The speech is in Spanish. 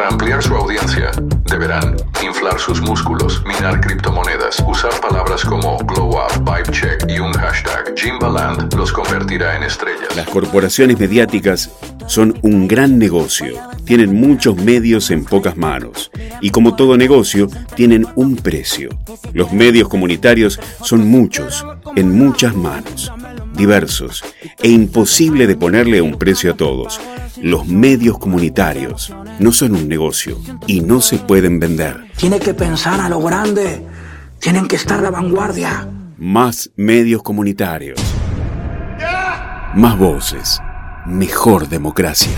Para ampliar su audiencia, deberán inflar sus músculos, minar criptomonedas, usar palabras como glow up, vibe check y un hashtag. Jimbaland los convertirá en estrellas. Las corporaciones mediáticas son un gran negocio. Tienen muchos medios en pocas manos. Y como todo negocio, tienen un precio. Los medios comunitarios son muchos, en muchas manos, diversos, e imposible de ponerle un precio a todos. Los medios comunitarios no son un negocio y no se pueden vender. Tiene que pensar a lo grande. Tienen que estar a la vanguardia. Más medios comunitarios. Más voces. Mejor democracia.